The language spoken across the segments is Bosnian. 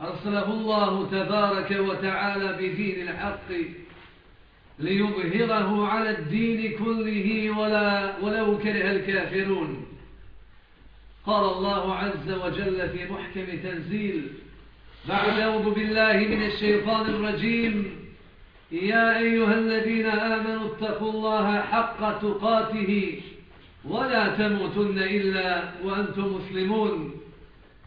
أرسله الله تبارك وتعالى بدين الحق ليظهره على الدين كله ولا ولو كره الكافرون. قال الله عز وجل في محكم تنزيل بعد أعوذ بالله من الشيطان الرجيم يا أيها الذين آمنوا اتقوا الله حق تقاته ولا تموتن إلا وأنتم مسلمون.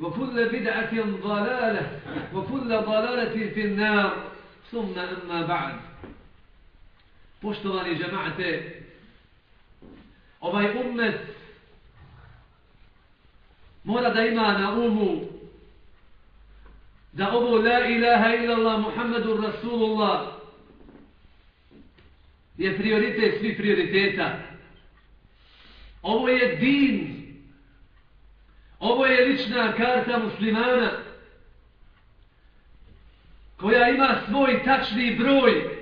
وكل بدعة ضلالة وكل ضلالة في النار ثم أما بعد Poštovani džemate, ovaj ummet mora da ima na umu da ovo la ilaha illallah Muhammedur Rasulullah je prioritet svih prioriteta. Ovo je din Ovo je lična karta muslimana koja ima svoj tačni broj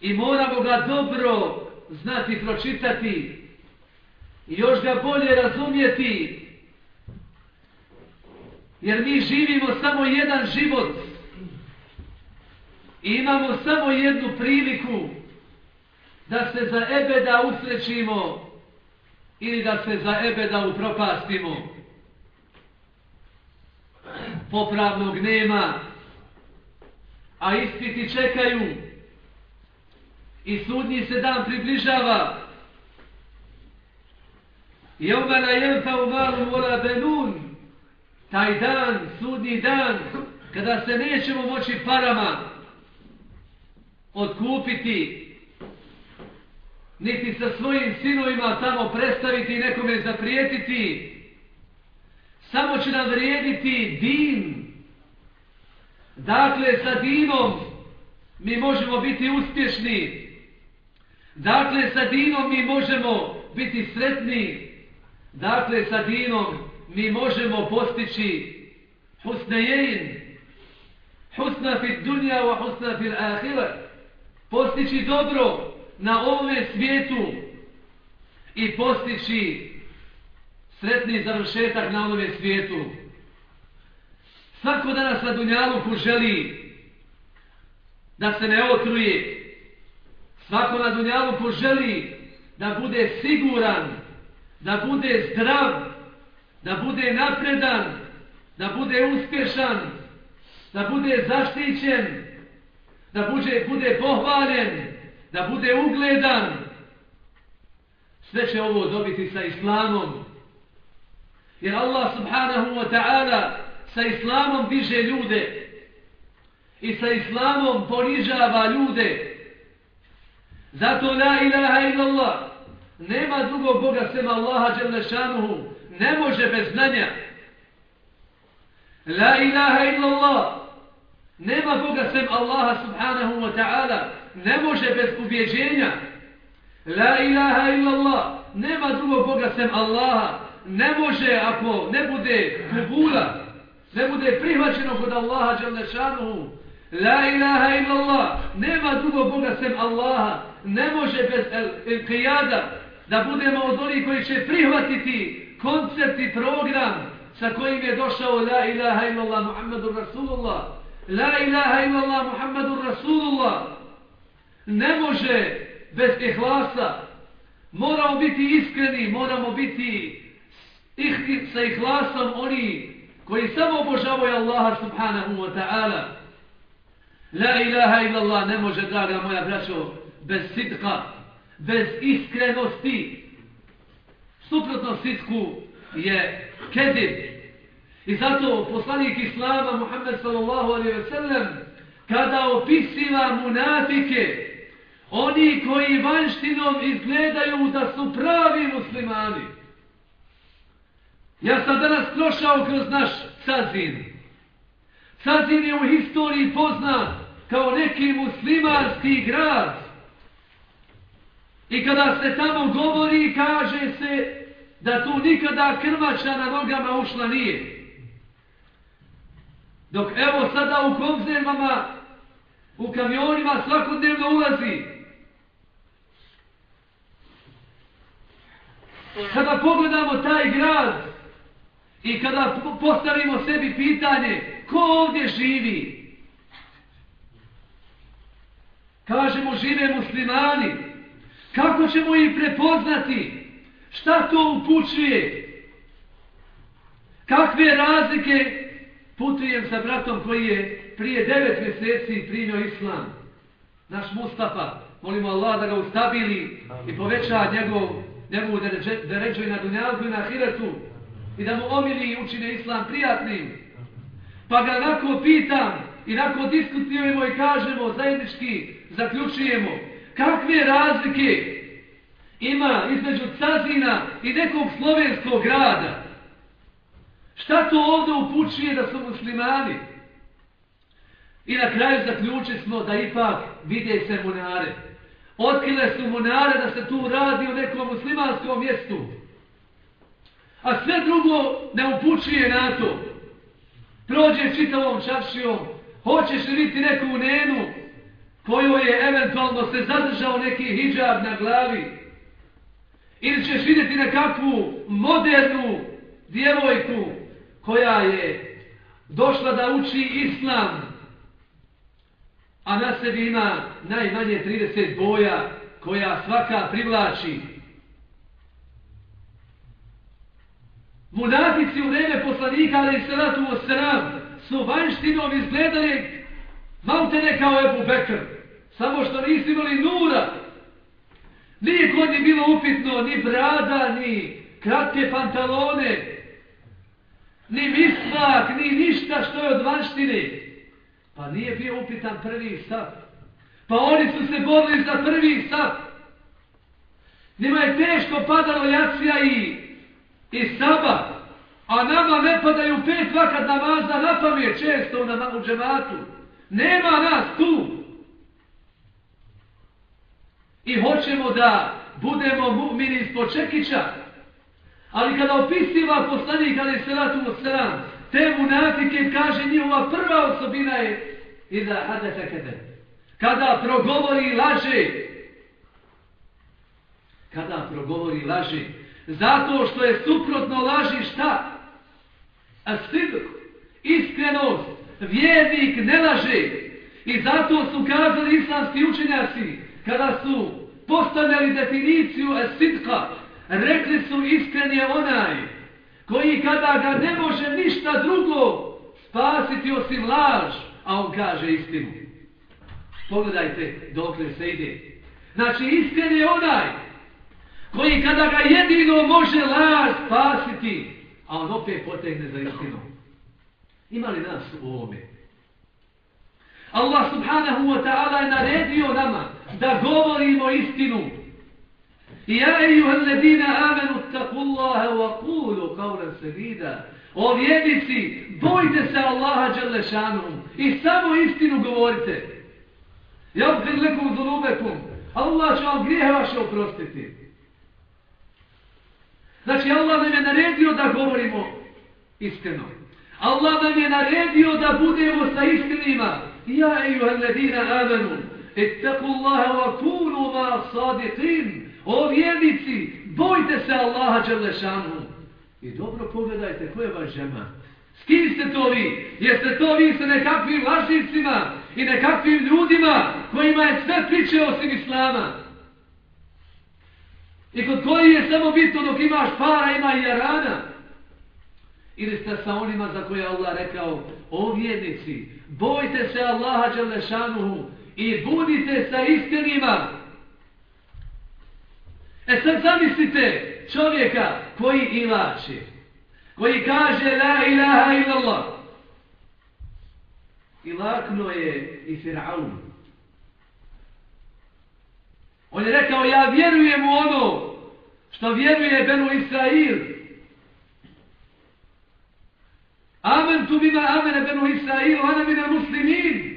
i moramo ga dobro znati pročitati i još ga bolje razumjeti jer mi živimo samo jedan život i imamo samo jednu priliku da se za ebeda usrećimo ili da se za ebeda upropastimo. Popravnog nema, a ispiti čekaju i sudnji se dan približava. I ova na jenfa u malu vola benun, taj dan, sudnji dan, kada se nećemo moći parama odkupiti niti sa svojim sinovima tamo predstaviti i nekome zaprijetiti. Samo će nam vrijediti din. Dakle, sa dinom mi možemo biti uspješni. Dakle, sa dinom mi možemo biti sretni. Dakle, sa dinom mi možemo postići husnejejn. Husna fi dunja wa husna fi ahira. Postići dobro na ovome svijetu i postići sretni završetak na ovome svijetu. Svako danas na Dunjaluku želi da se ne otruje. Svako na Dunjaluku želi da bude siguran, da bude zdrav, da bude napredan, da bude uspješan, da bude zaštićen, da bude, bude pohvaljen, da bude ugledan, sve će ovo dobiti sa islamom. Jer Allah subhanahu wa ta'ala sa islamom diže ljude i sa islamom ponižava ljude. Zato la ilaha illallah nema drugog Boga sem Allaha dželešanuhu ne može bez znanja. La ilaha illallah nema Boga sem Allaha subhanahu wa ta'ala ne može bez ubjeđenja. La ilaha illallah, nema drugog Boga sem Allaha. Ne može ako ne bude kubula, ne bude prihvaćeno kod Allaha dželešanuhu. La ilaha illallah, nema drugog Boga sem Allaha, ne može bez el, qiyada da budemo od onih koji će prihvatiti koncept i program sa kojim je došao La ilaha illallah Muhammadur Rasulullah. La ilaha illallah Muhammadur Rasulullah. Ne može bez ihlasa. Moramo biti iskreni, moramo biti ih, sa ihlasom oni koji samo obožavaju Allaha subhanahu wa ta'ala. La ilaha illallah ne može, draga moja braćo, bez sidka, bez iskrenosti. Suprotno sidku je kedib. I zato poslanik Islama Muhammed sallallahu alaihi ve sellem kada opisiva munafike, oni koji vanštinom izgledaju da su pravi muslimani. Ja sam danas prošao kroz naš Sazin. Sazin je u historiji poznat kao neki muslimanski grad. I kada se tamo govori, kaže se da tu nikada krvača na nogama ušla nije. Dok evo sada u konzervama, u kamionima svakodnevno ulazi. Kada pogledamo taj grad i kada postavimo sebi pitanje ko ovdje živi, kažemo žive muslimani, kako ćemo ih prepoznati, šta to upućuje, kakve razlike? Putujem sa bratom koji je prije devet mjeseci primio islam, naš Mustafa, molimo Allah da ga ustabili i poveća njegov, njemu da ređuje na dunjalku i na hiretu i da mu omili i učine islam prijatnim. Pa ga nako pitam i nako diskutujemo i kažemo, zajednički zaključujemo, kakve razlike ima između Cazina i nekog slovenskog grada. Šta to ovdje upućuje da su muslimani? I na kraju zaključili smo da ipak vide se munare. Otkrile su munare da se tu radi u nekom muslimanskom mjestu. A sve drugo ne upućuje na to. Prođe čitavom čapšijom, hoćeš li biti neku nenu koju je eventualno se zadržao neki hijab na glavi. Ili ćeš vidjeti nekakvu modernu djevojku koja je došla da uči islam, a na sebi ima najmanje 30 boja koja svaka privlači. Munafici u vreme poslanika, ali i salatu o sram, su vanštinom izgledali maltene kao Ebu Bekr. Samo što nisu imali nura. Nije kod njih bilo upitno ni brada, ni kratke pantalone, ni misvak, ni ništa što je od vanštine. Pa nije bio upitan prvi stav. Pa oni su se borili za prvi stav. Njima je teško padalo jacija i, i saba. A nama ne padaju pet vakat namaza na pamet često na, u džematu. Nema nas tu. I hoćemo da budemo mu'mini ispod čekića. Ali kada opisiva poslanik ali se ratu od te munafike kaže njihova prva osobina je Iza da hadete kede. Kada progovori laže, kada progovori laže, zato što je suprotno laži šta? A stiduk, iskrenost, vjernik ne laže. I zato su kazali islamski učenjaci, kada su postavljali definiciju sitka, rekli su iskren je onaj koji kada ga ne može ništa drugo spasiti osim laž, a on kaže istinu. Pogledajte dok se ide. Znači istin je onaj koji kada ga jedino može laž spasiti, a on opet potegne za istinu. Ima li nas u ovome? Allah subhanahu wa ta'ala je naredio nama da govorimo istinu. Ja ejuha alladina amenu taku Allahe wa kulu qawlan sedida. O vjednici, bojte se Allaha Đalešanom i samo istinu govorite. Ja bih lekom zunubekom. Allah će vam grijehe vaše oprostiti. Znači Allah nam je naredio da govorimo iskreno. Allah nam je naredio da budemo sa istinima. Ja ejuha alladina amanu. Etteku Allahe wa kunu ma sadiqin. O vjernici, bojte se Allaha Đelešanu. I dobro pogledajte, ko je vaš žema? S kim ste to vi? Jeste to vi sa nekakvim lažnicima i nekakvim ljudima kojima je sve priče osim Islama? I kod koji je samo bitno dok imaš para, ima i jarana? Ili ste sa onima za koje Allah rekao, o vjernici, bojte se Allaha Đalešanuhu i budite sa istinima. E sad zamislite čovjeka koji ilači, koji kaže la ilaha illallah. Ilakno je i Fir'aun. On je rekao, ja vjerujem u ono što vjeruje Benu Israil. Amen tu bima amene Benu Israil, ona mine muslimin.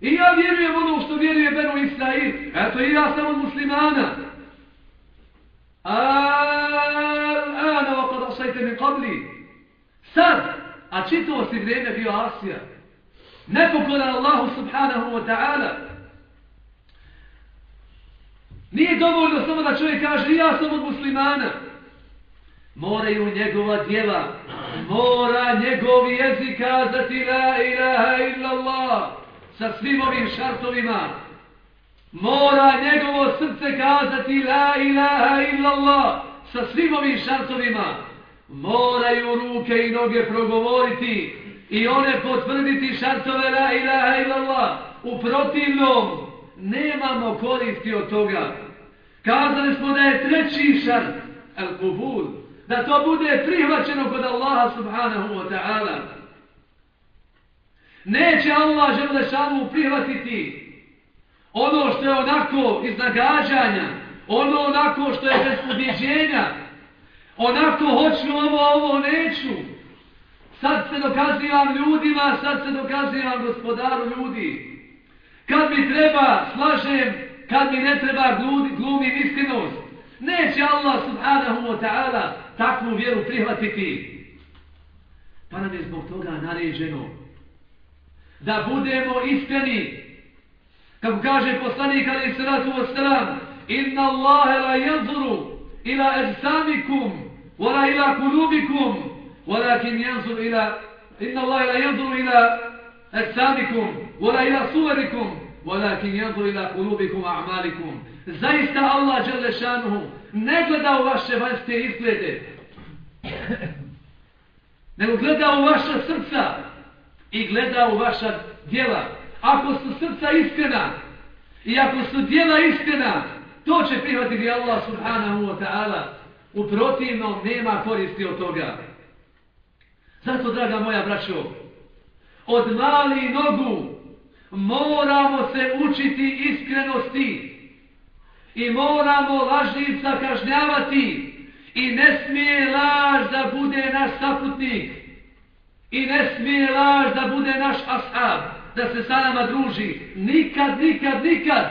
I ja vjerujem ono što vjeruje Benu Israil. Eto i ja sam od muslimana. Al-ana wa qad asajte min qabli. Sad, a čito si vrijeme bio Asija. Nepokoran Allahu subhanahu wa ta'ala. Nije dovoljno samo da čovjek kaže ja sam od muslimana. Moraju njegova djela, mora njegov jezik kazati la ilaha illallah sa svim ovim šartovima. Mora njegovo srce kazati la ilaha illallah sa svim ovim šartovima. Moraju ruke i noge progovoriti i one potvrditi šartove la ilaha illallah. U protivnom, nemamo koristi od toga. Kazali smo da je treći šart, al kubur, da to bude prihvaćeno kod Allaha subhanahu wa ta'ala. Neće Allah želešanu prihvatiti ono što je onako iz nagađanja, ono onako što je bez pobjeđenja, onako hoću ovo, ovo neću. Sad se dokazivam ljudima, sad se dokazivam gospodaru ljudi. Kad mi treba, slažem, kad mi ne treba, glumim istinost. Neće Allah subhanahu wa ta'ala takvu vjeru prihvatiti. Pa nam je zbog toga naređeno da budemo iskreni. Kako kaže poslanik alaih salatu wa salam, inna Allahe la yanzuru ila ežsamikum, wala ila kulubikum, walakin yanzur ila, inna Allahe la yanzuru ila ežsamikum, wala ila suverikum, walakin yanzur ila kulubikum a'malikum. Zaista Allah žele šanuhu ne gleda u vaše vanjske izglede, nego gleda u vaša srca i gleda u vaša djela. Ako su srca iskrena i ako su djela iskrena, to će prihvatiti Allah subhanahu wa ta'ala. U protivnom nema koristi od toga. Zato, draga moja braćo, od mali nogu moramo se učiti iskrenosti i moramo lažnica kažnjavati i ne smije laž da bude naš saputnik i ne smije laž da bude naš ashab da se sa nama druži. Nikad, nikad, nikad.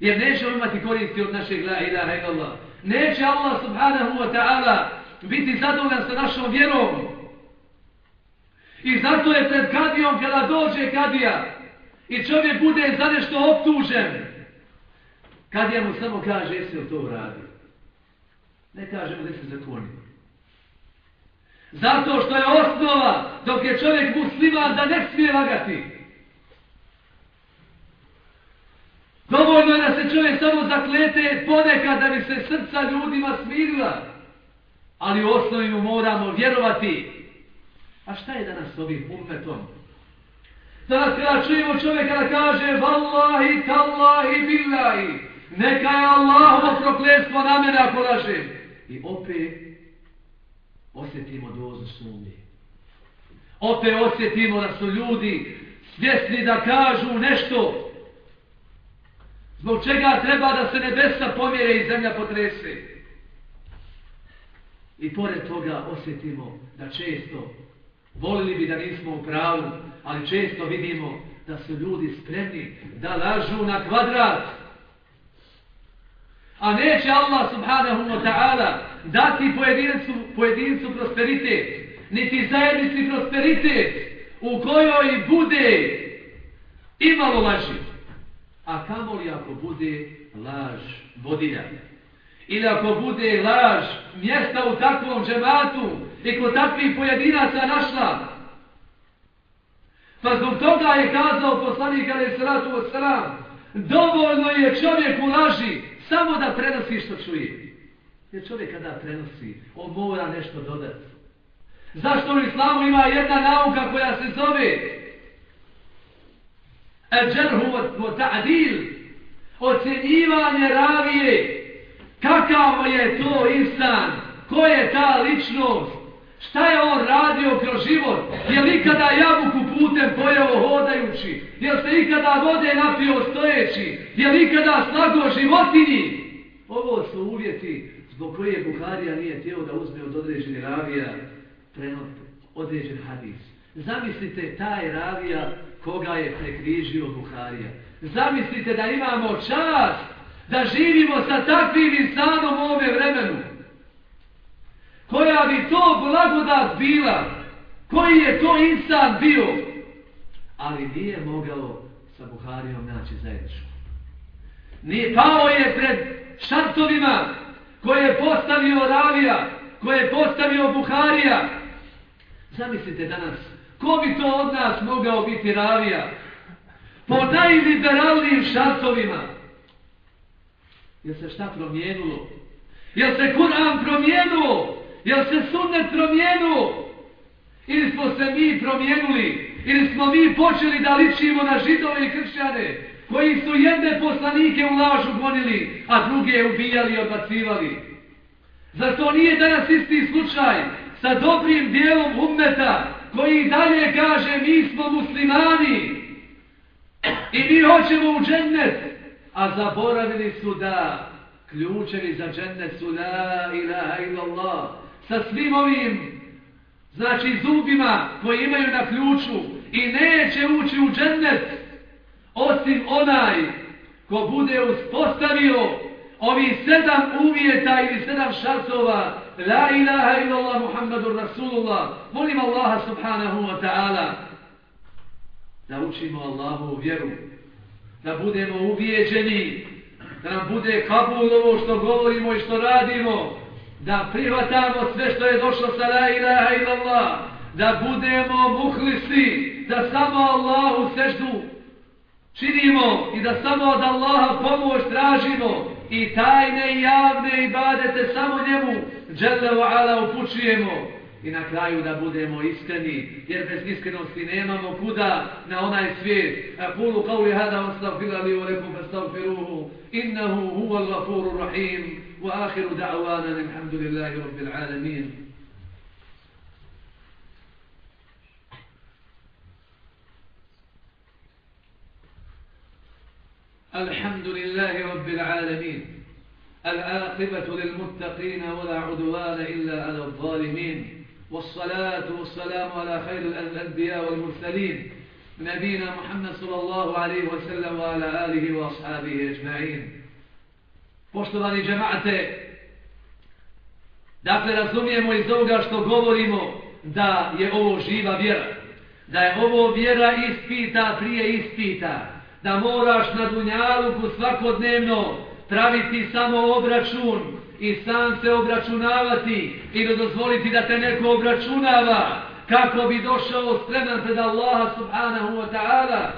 Jer nećemo imati koristi od našeg la ilaha illallah. Neće Allah subhanahu wa ta'ala biti zadovoljan sa našom vjerom. I zato je pred kadijom kada dođe kadija i čovjek bude za nešto optužen kadija mu samo kaže jesi li to uradio? Ne kaže mu da se zakonio? Zato što je osnova dok je čovjek musliman da ne smije lagati. Dovoljno je da se čovjek samo zaklete ponekad da bi se srca ljudima smirila. Ali u osnovi mu moramo vjerovati. A šta je danas s ovim umetom? Danas kada čujemo čovjeka da kaže Wallahi, tallahi, billahi. Neka je Allahovo prokletstvo na mene ako lažem. I opet osjetimo dozu sumnje. Opet osjetimo da su ljudi svjesni da kažu nešto zbog čega treba da se nebesa pomjere i zemlja potrese. I pored toga osjetimo da često volili bi da nismo u pravu, ali često vidimo da su ljudi spremni da lažu na kvadrat. A neće Allah subhanahu wa ta'ala dati pojedincu, pojedincu prosperitet, niti zajednici prosperitet u kojoj bude imalo laži. A kamoli ako bude laž vodilja. Ili ako bude laž mjesta u takvom džematu i kod takvih pojedinaca našla. Pa zbog toga je kazao poslanik ali sratu od sram, dovoljno je čovjek u laži samo da prenosi što čuje. Jer čovjek kada prenosi, on mora nešto dodati. Zašto u islamu ima jedna nauka koja se zove Eđerhu wa ta'dil ocjenjivanje ravije kakav je to insan ko je ta ličnost šta je on radio kroz život je li ikada jabuku putem pojeo hodajući je li se ikada vode napio stojeći je li ikada slago životinji ovo su uvjeti zbog koje Buharija nije tijelo da uzme od određene ravija prenot određen hadis. Zamislite taj ravija koga je prekrižio Buharija. Zamislite da imamo čast da živimo sa takvim insanom u ovome vremenu. Koja bi to blagodat bila? Koji je to insan bio? Ali nije mogao sa Buharijom naći zajedničku. Nije pao je pred šartovima koje je postavio Ravija, koje je postavio Buharija. Zamislite danas, ko bi to od nas mogao biti Ravija? Po najliberalnijim šartovima. Jel se šta promijenilo? Jel se Kur'an promijenuo? Jel se sunnet promijenuo? Ili smo se mi promijenuli? Ili smo mi počeli da ličimo na židove i kršćane? koji su jedne poslanike u lažu gonili, a druge ubijali i odbacivali. Zar to nije danas isti slučaj sa dobrim dijelom ummeta koji dalje kaže mi smo muslimani i mi hoćemo u džennet, a zaboravili su da ključevi za džennet su la ilaha illallah sa svim ovim znači zubima koji imaju na ključu i neće ući u džennet osim onaj ko bude uspostavio ovi sedam uvjeta ili sedam šartova la ilaha illallah muhammadur rasulullah. Molim Allaha subhanahu wa ta'ala da učimo Allahu vjeru da budemo uvijeđeni da nam bude kabul ovo što govorimo i što radimo da prihvatamo sve što je došlo sa la ilaha illallah. Da budemo muhlisi da samo Allahu seždu činimo i da samo od Allaha pomoć tražimo. I tajne i javne ibadete samo njemu dželle wa ala upućujemo. I na kraju da budemo iskreni jer bez iskrenosti nemamo kuda na onaj svijet aqulu qawli hada wastaghfiru li wa lakum fastaghfiruhu innahu huwal ghafurur rahim wa akhiru da'wana alhamdulillahi rabbil alamin الحمد لله رب العالمين العاقبة للمتقين ولا عدوان إلا على الظالمين والصلاة والسلام على خير الأنبياء والمرسلين نبينا محمد صلى الله عليه وسلم وعلى آله وأصحابه أجمعين Poštovani džemate, dakle razumijemo iz ovoga što govorimo da je ovo živa vjera, da je ovo vjera ispita prije ispita, da moraš na dunjaluku svakodnevno praviti samo obračun i sam se obračunavati i da dozvoliti da te neko obračunava kako bi došao spreman pred Allaha subhanahu wa ta'ala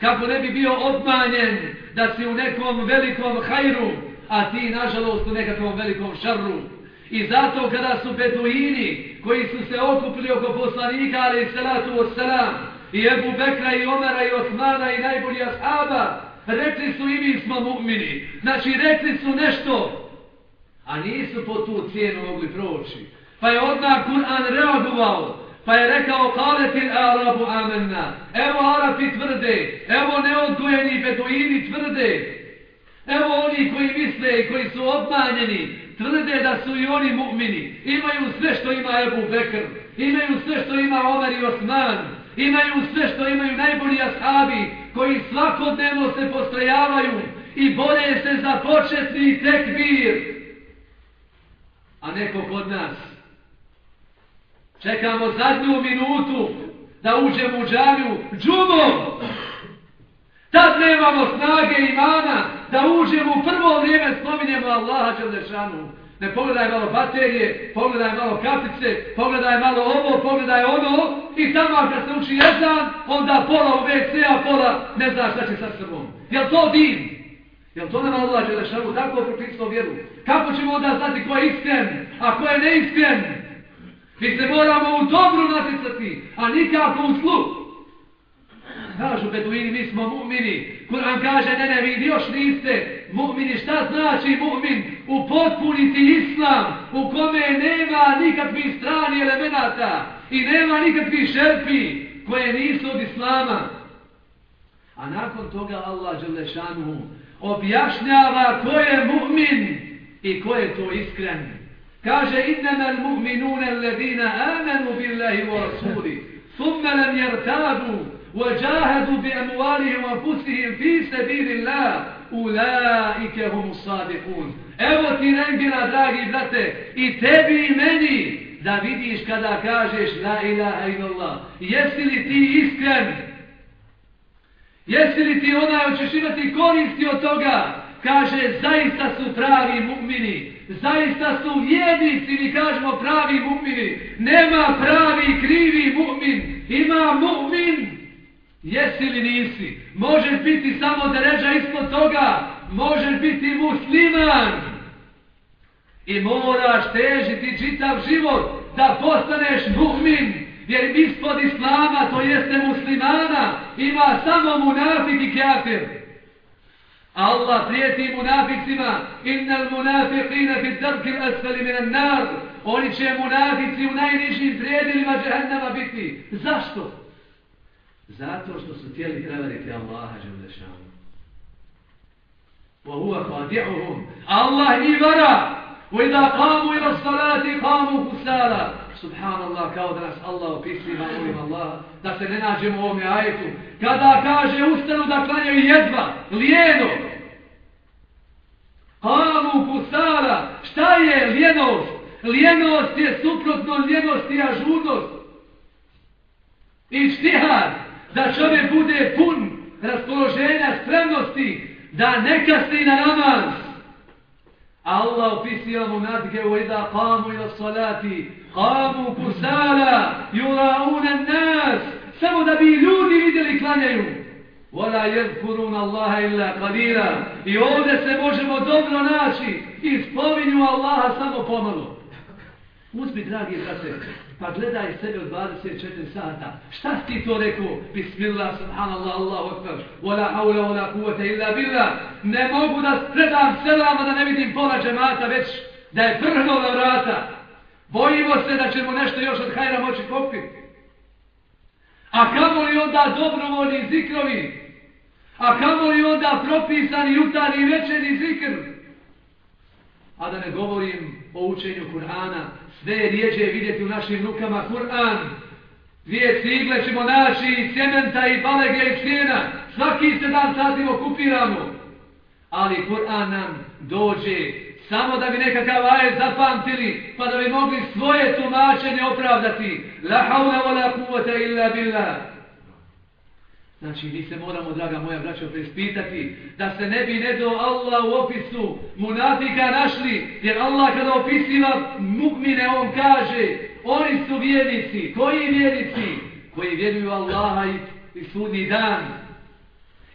kako ne bi bio obmanjen da si u nekom velikom hajru a ti nažalost u nekakvom velikom šarru i zato kada su beduini koji su se okupili oko poslanika ali salatu wassalam i Ebu Bekra i Omara i Osmana i najbolji ashaba, rekli su i mi smo mu'mini. Znači, rekli su nešto, a nisu po tu cijenu mogli proći. Pa je odmah Kur'an reagovao, pa je rekao, kaletil arabu amenna, evo Arapi tvrde, evo neodgojeni beduini tvrde, evo oni koji misle i koji su obmanjeni, tvrde da su i oni mu'mini, imaju sve što ima Ebu Bekr, imaju sve što ima Omer i Osman, imaju sve što imaju najbolji ashabi koji svakodnevno se postrajavaju i bore se za početni tekbir. A neko kod nas čekamo zadnju minutu da uđemo u džamiju džumom. Tad nemamo snage imana da uđemo u prvo vrijeme spominjemo Allaha Đelešanu. Ne pogledaj malo baterije, pogledaj malo kapice, pogledaj malo ovo, pogledaj ono i tamo kad se uči jezan, onda pola u WC, a pola ne zna šta će sa srbom. Jel to din? Jel to nam Allah Želešanu tako propisao vjeru? Kako ćemo onda znati ko je iskren, a ko je neiskren? Mi se moramo u dobru natisati, a nikako u sluh. Kažu beduini, mi smo mu'mini. Kur'an kaže, ne, ne, vi još niste mu'mini. Šta znači mu'min? U potpuniti islam, u kome nema nikakvih strani elemenata i nema nikakvih šerpi koje nisu od islama. A nakon toga Allah Đelešanu objašnjava ko je mu'min i ko je to iskren. Kaže innamel mu'minune alledina alladhina amanu billahi wa rasuli thumma lam yartabu wa jahadu bi amwalihim wa anfusihim fi sabilillah ulaika hum sadiqun. Evo ti najbira dragi brate i tebi i meni da vidiš kada kažeš la ilaha illallah. Jesi li ti iskren? Jesi li ti onaj, hoćeš imati koristi od toga? Kaže, zaista su pravi mu'mini. Zaista su vjednici, mi kažemo pravi mu'mini. Nema pravi krivi mu'min. Ima mu'min Jesi li nisi? Možeš biti samo da ispod toga. Možeš biti musliman. I moraš težiti čitav život da postaneš mu'min. Jer ispod islama, to jeste muslimana, ima samo munafik i kafir. Allah prijeti munaficima. Innal munafiqina fi drki asfali minan nar. Oni će munafici u najnižim prijedilima džehennama biti. Zašto? Zato što su tijeli prevariti Allaha Đelešanu. Wa huwa khadi'uhum. Allah i vara. Wa idha qamu ila salati. Subhanallah, kao da nas Allah opisiva, molim Allah, da se ne nađemo u ovome ajetu. Kada kaže ustanu da klanjaju jedva, lijeno. Kalu kusara, Šta je lijenost? Lijenost je suprotno lijenosti i ažurnost. I štihar, da čovjek bude pun raspoloženja, spremnosti, da ne kasni na namaz. Allah opisio mu nadge u ida kamu ila salati, qamu kusala, yulauna nas, samo da bi ljudi vidjeli klanjaju. Wala yadhkurun Allaha illa qalila. I ovdje se možemo dobro naći i spominju Allaha samo pomalo. Uzmi, dragi brate, Pa gledaj sebe od 24 sata. Šta ti to rekao? Bismillah, subhanallah, Allahu akbar. Wala hawla wala kuvata illa billah. Ne mogu da predam selama da ne vidim pola džemata već da je prhnuo na vrata. Bojimo se da ćemo nešto još od hajra moći popiti. A kamo li onda dobrovoljni zikrovi? A kamo li onda propisani jutarni i večerni zikr? A da ne govorim o učenju Kur'ana, sve rijeđe vidjeti u našim rukama Kur'an. Dvije cigle ćemo naći, cementa i balege i stijena. Svaki se dan sadimo, okupiramo. Ali Kur'an nam dođe samo da bi nekakav ajet zapamtili, pa da bi mogli svoje tumačenje opravdati. La haula wa la kuvata illa billah. Znači, mi se moramo, draga moja braćo, prespitati da se ne bi ne do Allah u opisu munafika našli, jer Allah kada opisiva mukmine, on kaže, oni su vjernici. Koji vjernici? Koji vjeruju Allaha i, i sudni dan.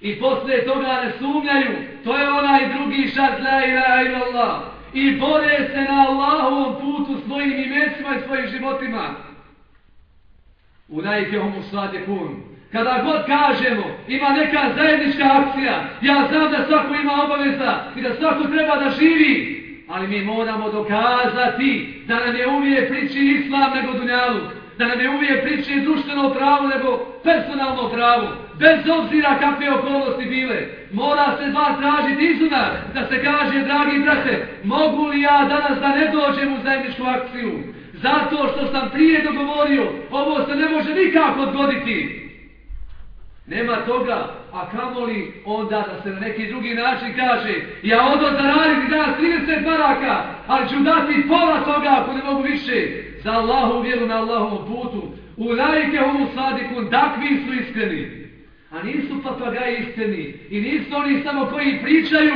I posle toga ne sumnjaju. To je drugi šart, la ilaha ila Allah. I bore se na Allahovom putu svojim imecima i svojim životima. U najke homu svade. Kada god kažemo, ima neka zajednička akcija, ja znam da svako ima obaveza i da svako treba da živi, ali mi moramo dokazati da nam je uvijek priči islam nego dunjalu, da nam je uvijek priči društveno pravo nego personalno pravo, bez obzira kakve okolnosti bile. Mora se dva tražiti izuna da se kaže, dragi brate, mogu li ja danas da ne dođem u zajedničku akciju? Zato što sam prije dogovorio, ovo se ne može nikako odgoditi. Nema toga, a kamoli onda da se na neki drugi način kaže ja odo zaradim danas 30 baraka, ali ću dati pola toga ako ne mogu više za Allahu vjeru na Allahovom putu. U lajke ovu sadikun takvi su iskreni. A nisu papagaji istini. I nisu oni samo koji pričaju.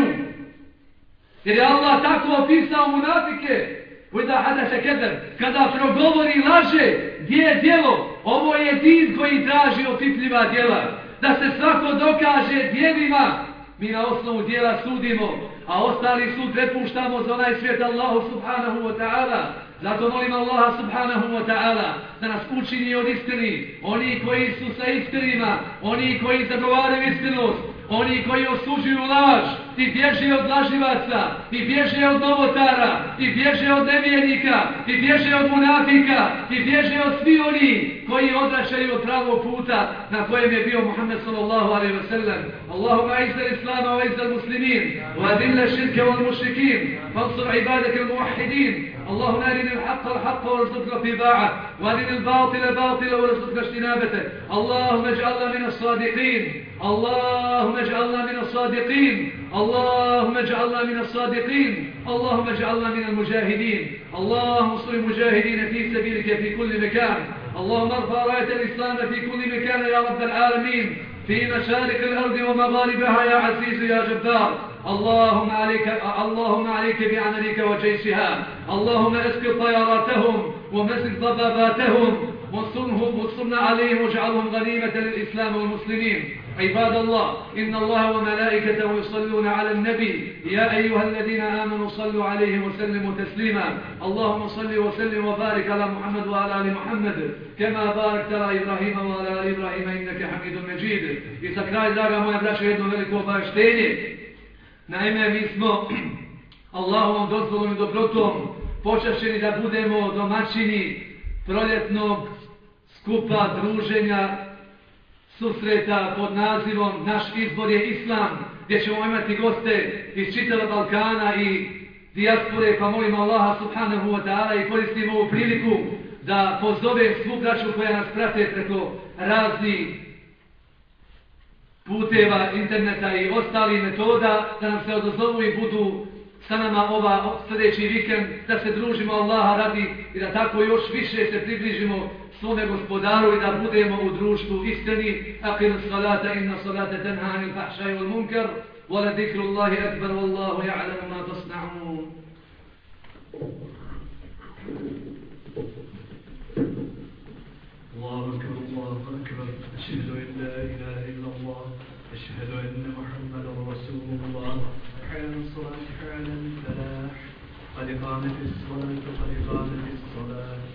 Jer je Allah tako opisao munafike. Ujda hada se kedar. Kada progovori laže, gdje je djelo? Ovo je din koji traži opipljiva djela. Da se svako dokaže djelima. Mi na osnovu djela sudimo. A ostali sud prepuštamo za onaj svijet Allahu subhanahu wa ta'ala. Zato molim Allaha subhanahu wa ta'ala da nas učini od istini. Oni koji su sa istinima, oni koji zagovaraju istinost, oni koji osuđuju laž, ti bježe od laživaca, ti bježe od novotara, ti bježe od nevjernika, ti bježe od munafika, ti bježe od svi oni koji odračaju od pravog puta na kojem je bio Muhammed sallallahu alaihi wa sallam. Allahuma izza l-Islama wa izza l-Muslimin, wa adilla širke wa l-Mušrikin, fansur ibadake l-Muwahidin, اللهم أرنا الحق الحق وارزقنا اتباعه وأرنا الباطل باطلا وارزقنا اجتنابته اللهم اجعلنا من الصادقين اللهم اجعلنا من الصادقين. اللهم اجعلنا من الصادقين. اللهم اجعلنا من المجاهدين. اللهم انصر المجاهدين في سبيلك في كل مكان. اللهم ارفع راية الإسلام في كل مكان يا رب العالمين. في مشارق الأرض ومغاربها يا عزيز يا جبار. اللهم عليك اللهم عليك بأمريكا وجيشها. اللهم اسقط طياراتهم ومسك ضباباتهم. وانصرهم وانصرنا عليهم واجعلهم غنيمة للإسلام والمسلمين. عباد الله إن الله وملائكته يصلون على النبي يا أيها الذين آمنوا صلوا عليه وسلموا تسليما اللهم صل وسلم وبارك على محمد وعلى آل محمد كما باركت على إبراهيم وعلى آل إبراهيم إنك حميد مجيد إذا كراي دراga moja braća jedno veliko obaveštenje Naime, mi smo Allahovom dozvolom i dobrotom počašćeni da budemo domaćini proljetnog skupa druženja susreta pod nazivom Naš izbor je Islam, gdje ćemo imati goste iz čitava Balkana i dijaspore, pa molimo Allaha subhanahu wa ta'ala i koristimo ovu priliku da pozovem svu braću koja nas prate preko raznih puteva interneta i ostali metoda da nam se odozovu i budu sa nama ova sljedeći vikend da se družimo Allaha radi i da tako još više se približimo svome gospodaru i da budemo u društvu istini akil salata inna salata tenha anil fahšaj wal munkar wala dikru Allahi akbar wallahu ja'lamu ma tasna'un Allahu akbar, Allahu akbar, ašhedu in la ilaha illa Allah أشهد أن محمد رسول الله حال الصلاة حال الفلاح قد قامت الصلاة قد قامت الصلاة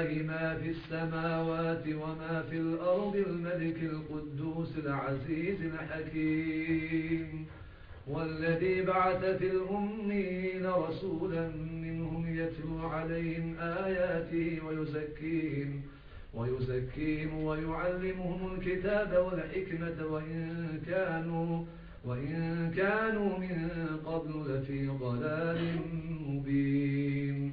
لله ما في السماوات وما في الأرض الملك القدوس العزيز الحكيم. والذي بعث في الأمين رسولا منهم يتلو عليهم آياته ويزكيهم ويزكيهم ويعلمهم الكتاب والحكمة وإن كانوا وإن كانوا من قبل لفي ضلال مبين.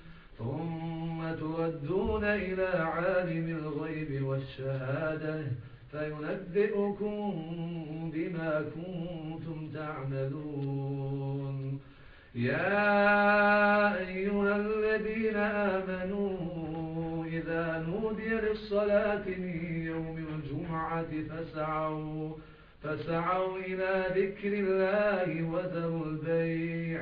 ثم تردون إلى عالم الغيب والشهادة فينبئكم بما كنتم تعملون. يا أيها الذين آمنوا إذا نودي للصلاة من يوم الجمعة فسعوا فسعوا إلى ذكر الله وذروا البيع.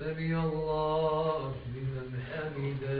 سمع الله لمن حمده.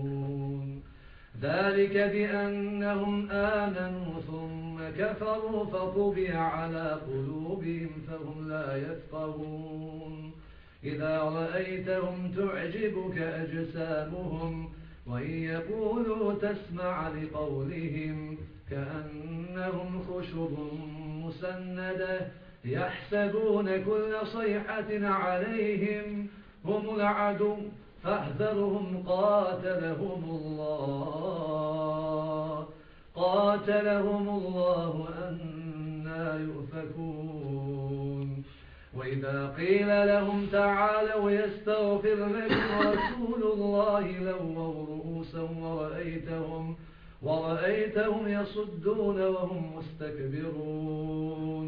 ذلك بأنهم آمنوا ثم كفروا فطبع على قلوبهم فهم لا يفقهون. إذا رأيتهم تعجبك أجسامهم وإن يقولوا تسمع لقولهم كأنهم خشب مسندة يحسبون كل صيحة عليهم هم العدو. فاحذرهم قاتلهم الله. قاتلهم الله أنا يؤفكون. وإذا قيل لهم تعالوا يستغفر لكم رسول الله لووا رؤوسهم ورأيتهم ورأيتهم يصدون وهم مستكبرون.